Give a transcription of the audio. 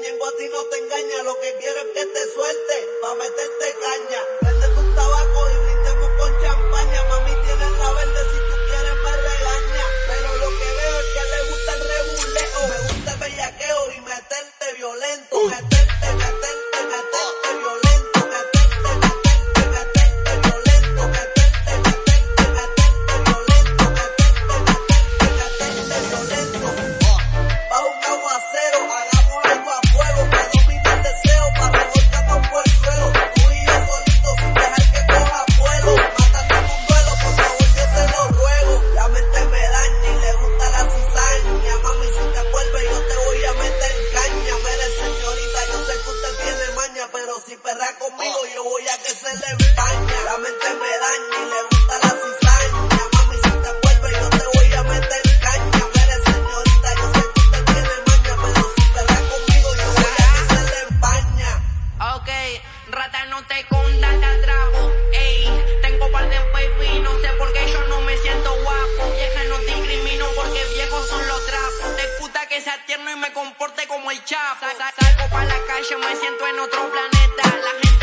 engañen, a ti no te engaña, lo que quiero es que te suelte, pa' meterte sea tierno y me comporte como el chapo. Salgo pa la calle, me siento en otro planeta. La gente